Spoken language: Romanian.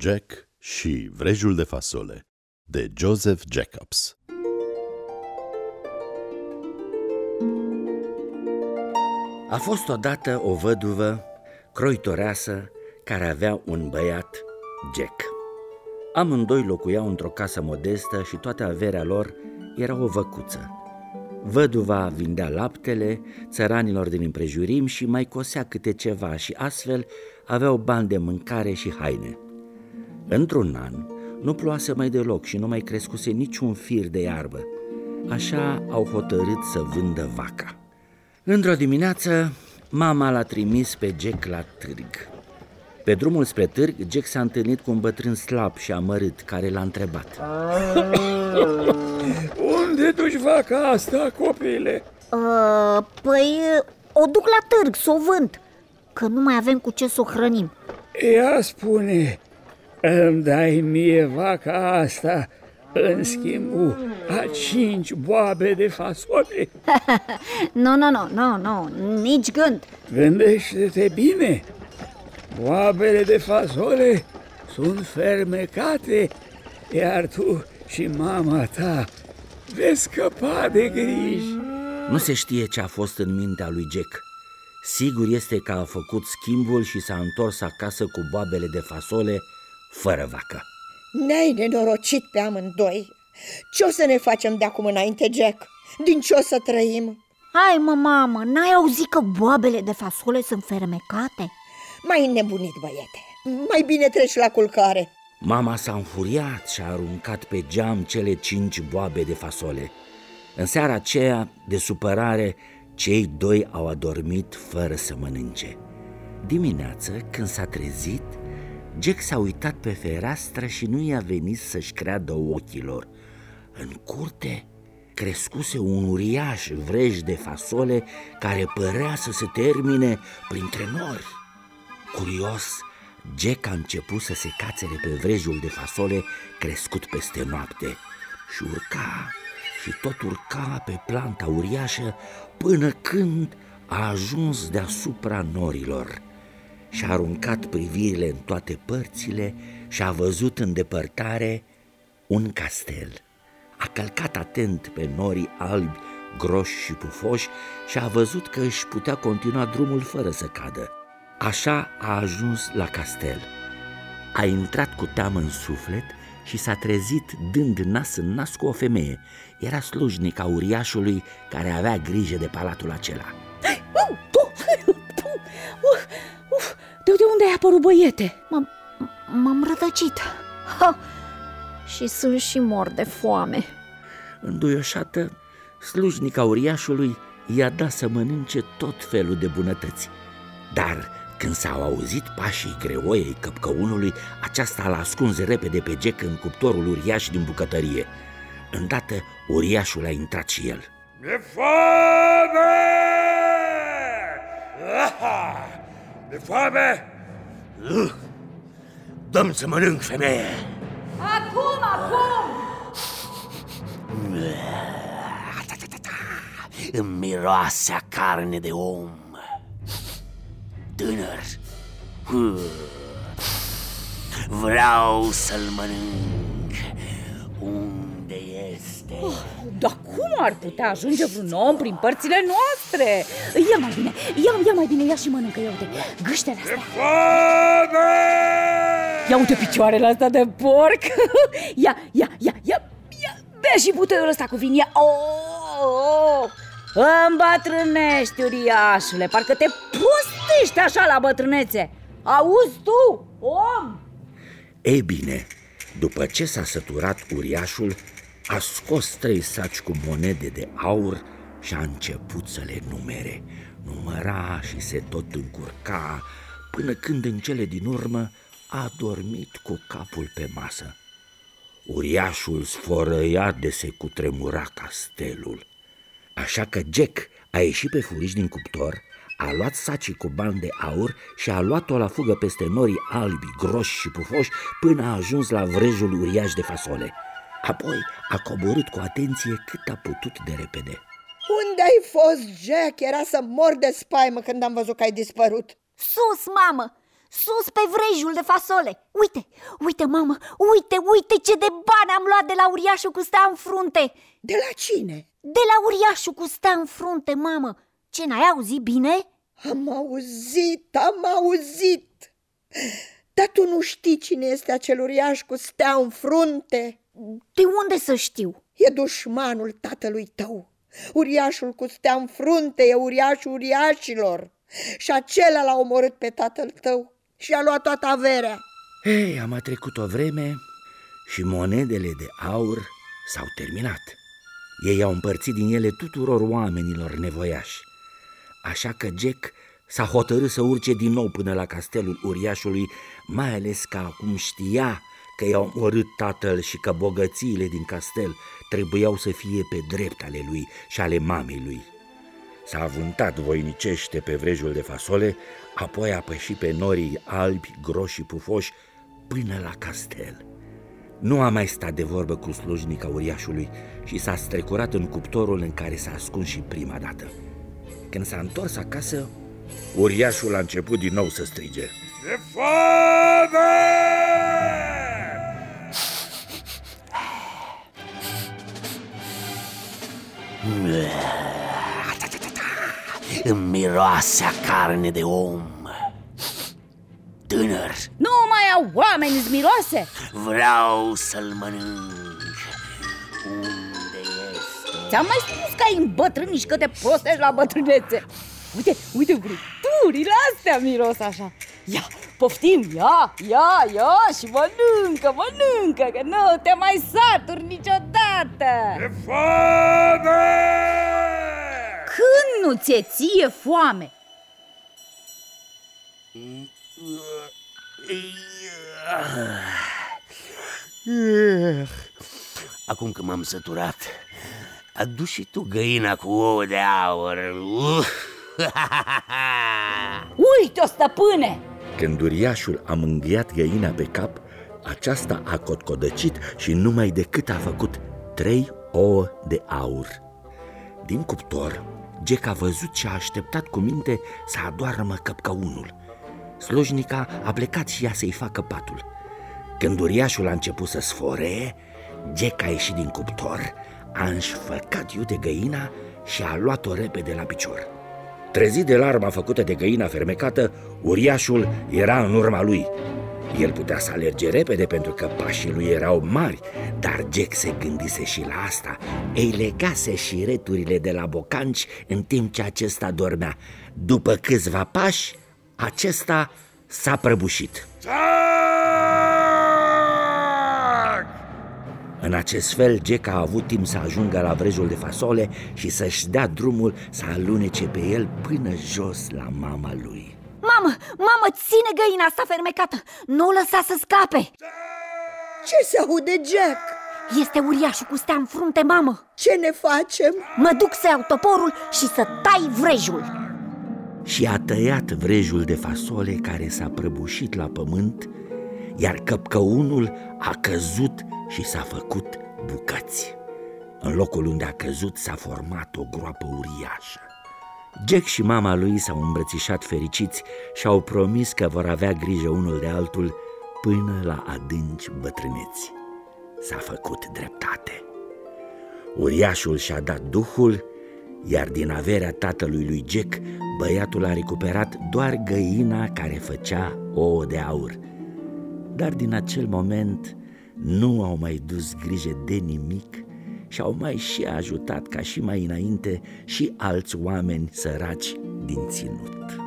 Jack și vrejul de fasole de Joseph Jacobs A fost odată o văduvă croitoreasă care avea un băiat, Jack. Amândoi locuiau într-o casă modestă și toată averea lor era o văcuță. Văduva vindea laptele țăranilor din împrejurim și mai cosea câte ceva și astfel aveau bani de mâncare și haine. Într-un an nu ploase mai deloc și nu mai crescuse niciun fir de iarbă. Așa au hotărât să vândă vaca. Într-o dimineață, mama l-a trimis pe Jack la târg. Pe drumul spre târg, Jack s-a întâlnit cu un bătrân slab și amărât care l-a întrebat. Unde duci vaca asta, copile? Uh, păi o duc la târg să o vând, că nu mai avem cu ce să o hrănim. Ea spune, îmi dai mie vaca asta în schimbul a cinci boabe de fasole. nu, nu, nu, nu, nu, nici gând. Gândește-te bine, boabele de fasole sunt fermecate, iar tu și mama ta veți scăpa de griji. Nu se știe ce a fost în mintea lui Jack. Sigur este că a făcut schimbul și s-a întors acasă cu boabele de fasole fără vacă. Ne-ai nenorocit pe amândoi. Ce o să ne facem de acum înainte, Jack? Din ce o să trăim? Hai mă, mamă, n-ai auzit că boabele de fasole sunt fermecate? Mai nebunit, băiete. Mai bine treci la culcare. Mama s-a înfuriat și a aruncat pe geam cele cinci boabe de fasole. În seara aceea, de supărare, cei doi au adormit fără să mănânce. Dimineață, când s-a trezit, Jack s-a uitat pe fereastră și nu i-a venit să-și creadă ochilor. În curte crescuse un uriaș vrej de fasole care părea să se termine printre nori. Curios, Jack a început să se cațere pe vrejul de fasole crescut peste noapte și urca și tot urca pe planta uriașă până când a ajuns deasupra norilor și-a aruncat privirile în toate părțile și a văzut în depărtare un castel. A călcat atent pe norii albi, groși și pufoși și a văzut că își putea continua drumul fără să cadă. Așa a ajuns la castel. A intrat cu teamă în suflet și s-a trezit dând nas în nas cu o femeie. Era slujnica uriașului care avea grijă de palatul acela. De, de unde ai apărut, băiete? M-am rătăcit ha! Și sunt și mor de foame Înduioșată, slujnica uriașului i-a dat să mănânce tot felul de bunătăți Dar când s-au auzit pașii greoiei căpcăunului, aceasta l-a ascuns repede pe Jack în cuptorul uriaș din bucătărie. Îndată, uriașul a intrat și el. De foame! De foame? Dăm să mănânc, femeie! Acum, acum! Îmi miroase a carne de om tânăr. Vreau să-l mănânc. Unde este? Oh, dar cum ar putea ajunge vreun om prin părțile noastre? Ia mai bine, ia, ia mai bine, ia și mănâncă, ia uite, gâștele astea. Ia uite picioarele astea de porc. ia, ia, ia, ia, ia, bea și butoiul ăsta cu vin, ia. Oh, oh. Îmbătrânești, uriașule, parcă te prostești așa la bătrânețe Auzi tu, om? Ei bine, după ce s-a săturat uriașul, a scos trei saci cu monede de aur și a început să le numere. Număra și se tot încurca, până când în cele din urmă a dormit cu capul pe masă. Uriașul sfărăia de se cutremura castelul. Așa că Jack a ieșit pe furiș din cuptor, a luat sacii cu bani de aur și a luat-o la fugă peste norii albi, groși și pufoși până a ajuns la vrejul uriaș de fasole. Apoi a coborât cu atenție cât a putut de repede. Unde ai fost, Jack? Era să mor de spaimă când am văzut că ai dispărut. Sus, mamă! sus pe vrejul de fasole Uite, uite mamă, uite, uite ce de bani am luat de la uriașul cu stea în frunte De la cine? De la uriașul cu stea în frunte, mamă Ce, n-ai auzit bine? Am auzit, am auzit Dar tu nu știi cine este acel uriaș cu stea în frunte? De unde să știu? E dușmanul tatălui tău Uriașul cu stea în frunte e uriașul uriașilor Și acela l-a omorât pe tatăl tău și a luat toată averea Ei, am trecut o vreme și monedele de aur s-au terminat. Ei au împărțit din ele tuturor oamenilor nevoiași. Așa că Jack s-a hotărât să urce din nou până la castelul uriașului, mai ales că acum știa că i-au omorât tatăl și că bogățiile din castel trebuiau să fie pe drept ale lui și ale mamei lui. S-a avuntat voinicește pe vrejul de fasole, apoi a pășit pe norii albi, groși și pufoși până la castel. Nu a mai stat de vorbă cu slujnica uriașului și s-a strecurat în cuptorul în care s-a ascuns și prima dată. Când s-a întors acasă, uriașul a început din nou să strige. De foame! Îmi miroase a carne de om. Tânăr, Nu mai au oameni îți miroase? vreau să-l mănânc. Unde este? Ți-am mai spus că ai îmbătrânit și că te prostești la bătrânețe. Uite, uite vrăturile astea miros așa. Ia, poftim, ia, ia, ia și mănâncă, mănâncă Că nu te mai saturi niciodată De foame! Când nu ți-e ție foame? Acum că m-am săturat Adu și tu găina cu ouă de aur Uh! Uite-o, stăpâne! Când uriașul a mângâiat găina pe cap, aceasta a cotcodăcit și numai decât a făcut trei ouă de aur. Din cuptor, Jack a văzut și a așteptat cu minte să adoarmă căpcăunul. Slujnica a plecat și ea să-i facă patul. Când uriașul a început să sfore, Jack a ieșit din cuptor, a înșfăcat iute găina și a luat-o repede la picior. Trezit de larma făcută de găina fermecată, uriașul era în urma lui. El putea să alerge repede pentru că pașii lui erau mari, dar Jack se gândise și la asta. Ei legase și returile de la bocanci în timp ce acesta dormea. După câțiva pași, acesta s-a prăbușit. Tac! În acest fel, Jack a avut timp să ajungă la vrejul de fasole și să-și dea drumul să alunece pe el până jos la mama lui. Mamă, mamă, ține găina asta fermecată Nu o lăsa să scape Ce se aude, Jack? Este uriașul cu stea în frunte, mamă Ce ne facem? Mă duc să iau toporul și să tai vrejul și a tăiat vrejul de fasole care s-a prăbușit la pământ, iar căpcăunul a căzut și s-a făcut bucăți. În locul unde a căzut s-a format o groapă uriașă. Jack și mama lui s-au îmbrățișat fericiți și au promis că vor avea grijă unul de altul până la adânci bătrâneți. S-a făcut dreptate. Uriașul și-a dat duhul, iar din averea tatălui lui Jack, băiatul a recuperat doar găina care făcea ouă de aur. Dar din acel moment nu au mai dus grijă de nimic și au mai și ajutat ca și mai înainte și alți oameni săraci din ținut.